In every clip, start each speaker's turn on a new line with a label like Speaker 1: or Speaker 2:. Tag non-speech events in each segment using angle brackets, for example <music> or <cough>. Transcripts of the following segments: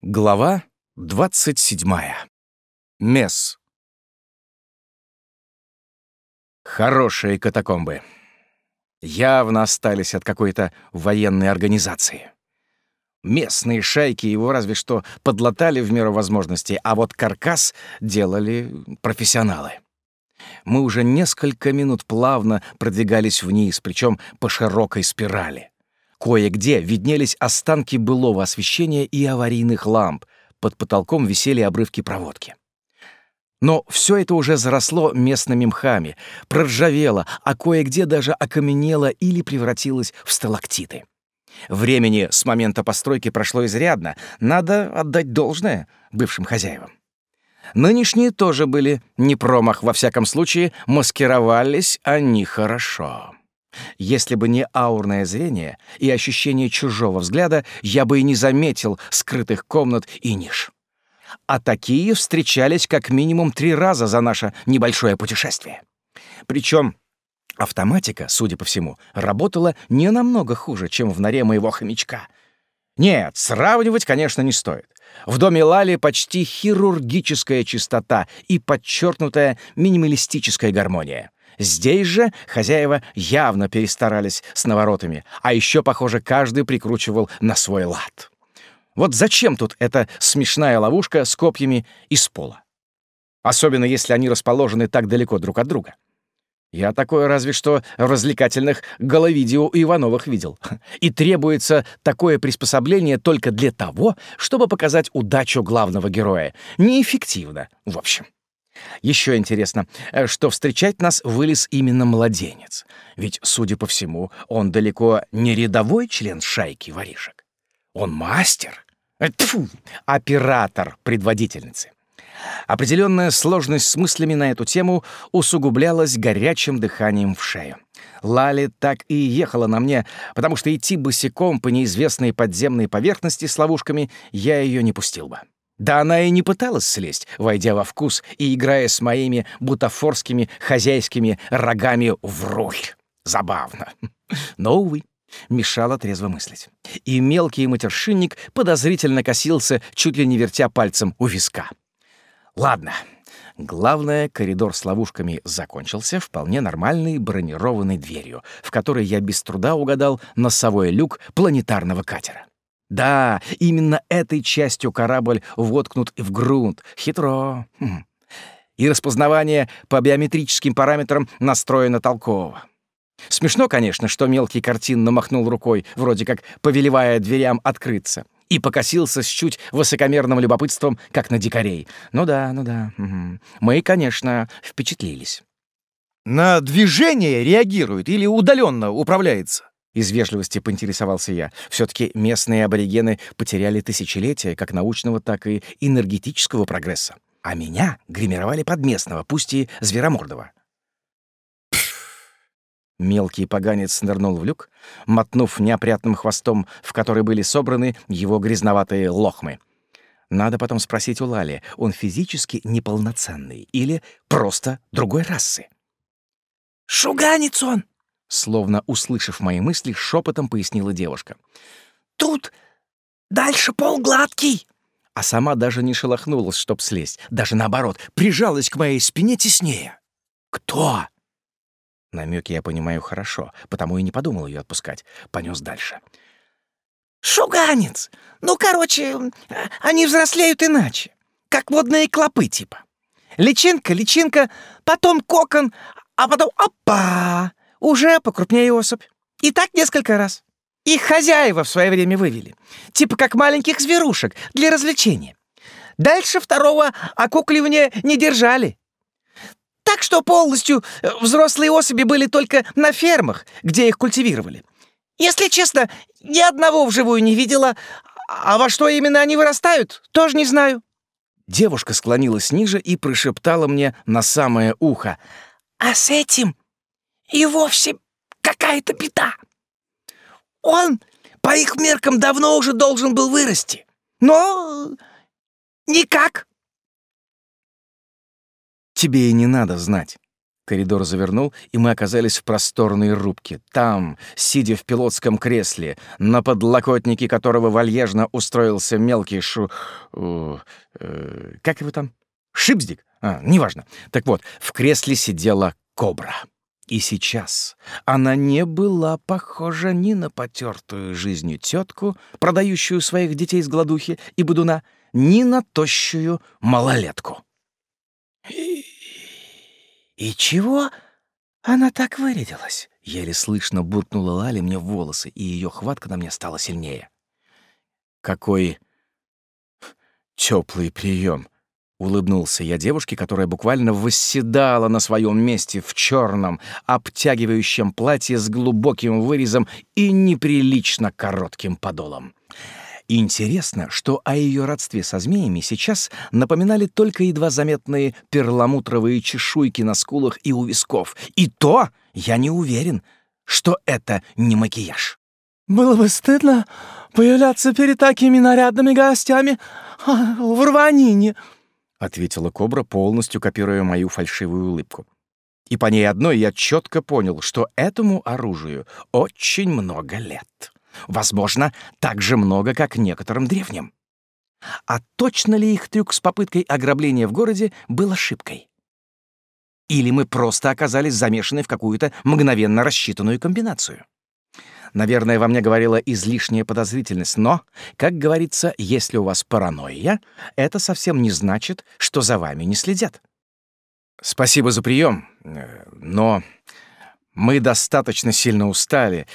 Speaker 1: Глава 27. Месс. Хорошие катакомбы. Явно остались от какой-то военной организации. Местные шайки его разве что подлатали в меру возможностей, а вот каркас делали профессионалы. Мы уже несколько минут плавно продвигались вниз, причем по широкой спирали. Кое-где виднелись останки былого освещения и аварийных ламп. Под потолком висели обрывки проводки. Но все это уже заросло местными мхами, проржавело, а кое-где даже окаменело или превратилось в сталактиты. Времени с момента постройки прошло изрядно, надо отдать должное бывшим хозяевам. Нынешние тоже были не промах, во всяком случае, маскировались они хорошо. Если бы не аурное зрение и ощущение чужого взгляда, я бы и не заметил скрытых комнат и ниш. А такие встречались как минимум три раза за наше небольшое путешествие. Причем автоматика, судя по всему, работала не намного хуже, чем в норе моего хомячка. Нет, сравнивать, конечно, не стоит. В доме Лали почти хирургическая чистота и подчеркнутая минималистическая гармония. Здесь же хозяева явно перестарались с наворотами, а еще, похоже, каждый прикручивал на свой лад. Вот зачем тут эта смешная ловушка с копьями из пола? Особенно если они расположены так далеко друг от друга. Я такое разве что в развлекательных головидео Ивановых видел. И требуется такое приспособление только для того, чтобы показать удачу главного героя. Неэффективно, в общем. Еще интересно, э, что встречать нас вылез именно младенец. Ведь, судя по всему, он далеко не рядовой член шайки воришек. Он мастер, э, тьфу, оператор предводительницы. Определенная сложность с мыслями на эту тему усугублялась горячим дыханием в шею. Лали так и ехала на мне, потому что идти босиком по неизвестной подземной поверхности с ловушками я ее не пустил бы. Да она и не пыталась слезть, войдя во вкус и играя с моими бутафорскими хозяйскими рогами в руль. Забавно. <laughs> Но, увы, мешало трезво мыслить. И мелкий матершинник подозрительно косился, чуть ли не вертя пальцем у виска. Ладно. Главное, коридор с ловушками закончился вполне нормальной бронированной дверью, в которой я без труда угадал носовой люк планетарного катера. Да, именно этой частью корабль воткнут в грунт. Хитро. Хм. И распознавание по биометрическим параметрам настроено толково. Смешно, конечно, что мелкий картин намахнул рукой, вроде как повелевая дверям открыться, и покосился с чуть высокомерным любопытством, как на дикарей. Ну да, ну да. Угу. Мы, конечно, впечатлились.
Speaker 2: На движение реагирует или удаленно управляется?
Speaker 1: Из вежливости поинтересовался я. Все-таки местные аборигены потеряли тысячелетия как научного, так и энергетического прогресса. А меня гримировали под местного, пусть и зверомордого. Мелкий поганец нырнул в люк, мотнув неопрятным хвостом, в который были собраны его грязноватые лохмы. Надо потом спросить у Лали, он физически неполноценный или просто другой расы.
Speaker 3: «Шуганец он!»
Speaker 1: Словно услышав мои мысли, шепотом пояснила девушка.
Speaker 3: «Тут дальше пол гладкий!»
Speaker 1: А сама даже не шелохнулась, чтоб слезть. Даже наоборот, прижалась к моей спине теснее. «Кто?» Намеки я понимаю хорошо, потому и не подумал ее отпускать. Понес дальше.
Speaker 3: «Шуганец! Ну, короче, они взрослеют иначе. Как водные клопы, типа. Личинка, личинка, потом кокон, а потом — опа! Уже покрупнее особь. И так несколько раз. Их хозяева в свое время вывели. Типа как маленьких зверушек для развлечения. Дальше второго окукливания не держали. Так что полностью э, взрослые особи были только на фермах, где их культивировали. Если честно, ни одного вживую не видела, а во что именно они вырастают, тоже не знаю.
Speaker 1: Девушка склонилась ниже и прошептала мне на самое ухо.
Speaker 3: «А с этим и вовсе какая-то беда. Он, по их меркам, давно уже должен был вырасти. Но никак.
Speaker 1: Тебе и не надо знать. Коридор завернул, и мы оказались в просторной рубке. Там, сидя в пилотском кресле, на подлокотнике которого вальяжно устроился мелкий шу... Э, как его там? Шипздик? А, неважно. Так вот, в кресле сидела кобра. И сейчас она не была похожа ни на потертую жизнью тетку, продающую своих детей с гладухи и будуна, ни на тощую малолетку.
Speaker 3: «И чего она так вырядилась?» Еле слышно буркнула Лали мне в волосы, и ее хватка на мне стала сильнее.
Speaker 1: «Какой теплый прием! Улыбнулся я девушке, которая буквально восседала на своем месте в черном, обтягивающем платье с глубоким вырезом и неприлично коротким подолом. Интересно, что о ее родстве со змеями сейчас напоминали только едва заметные перламутровые чешуйки на скулах и у висков. И то я не уверен, что это не макияж.
Speaker 4: «Было бы стыдно появляться перед такими нарядными гостями а, в рванине», —
Speaker 1: ответила кобра, полностью копируя мою фальшивую улыбку. И по ней одной я четко понял, что этому оружию очень много лет. Возможно, так же много, как некоторым древним. А точно ли их трюк с попыткой ограбления в городе был ошибкой? Или мы просто оказались замешаны в какую-то мгновенно рассчитанную комбинацию? Наверное, во мне говорила излишняя подозрительность, но, как говорится, если у вас паранойя, это совсем не значит, что за вами не следят. Спасибо за прием, э, но мы достаточно сильно устали,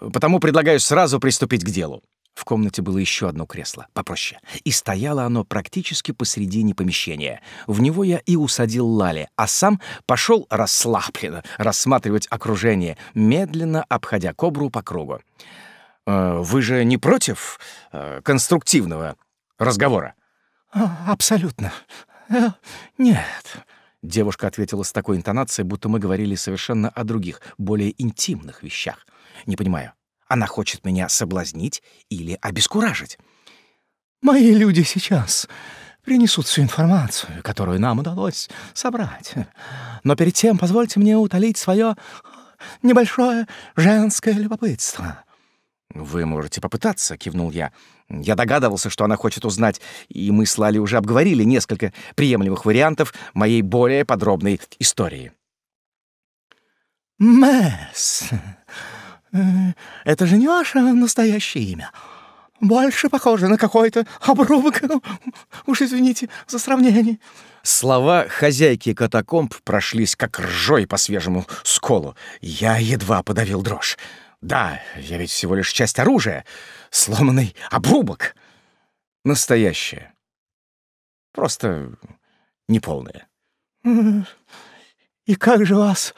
Speaker 1: Потому предлагаю сразу приступить к делу. В комнате было еще одно кресло, попроще, и стояло оно практически посредине помещения. В него я и усадил Лали, а сам пошел расслабленно рассматривать окружение, медленно обходя кобру по кругу. «Э, «Вы же не против э, конструктивного разговора?»
Speaker 4: «Абсолютно. Э, нет».
Speaker 1: Девушка ответила с такой интонацией, будто мы говорили совершенно о других, более интимных вещах. Не понимаю, она хочет меня соблазнить или обескуражить?
Speaker 4: Мои люди сейчас принесут всю информацию, которую нам удалось собрать. Но перед тем позвольте мне утолить свое небольшое женское любопытство.
Speaker 1: «Вы можете попытаться», — кивнул я. Я догадывался, что она хочет узнать, и мы с Лали уже обговорили несколько приемлемых вариантов моей более подробной истории.
Speaker 4: «Мэс, это же не ваше настоящее имя. Больше похоже на какой-то обрубок. Уж извините за сравнение».
Speaker 1: Слова хозяйки катакомб прошлись как ржой по свежему сколу. Я едва подавил дрожь. Да, я ведь всего лишь часть оружия. Сломанный обрубок. Настоящее. Просто неполное.
Speaker 4: «И как же вас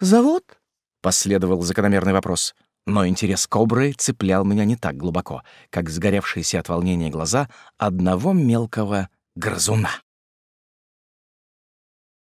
Speaker 4: зовут?»
Speaker 1: Последовал закономерный вопрос. Но интерес кобры цеплял меня не так глубоко, как сгоревшиеся от волнения глаза одного мелкого грызуна.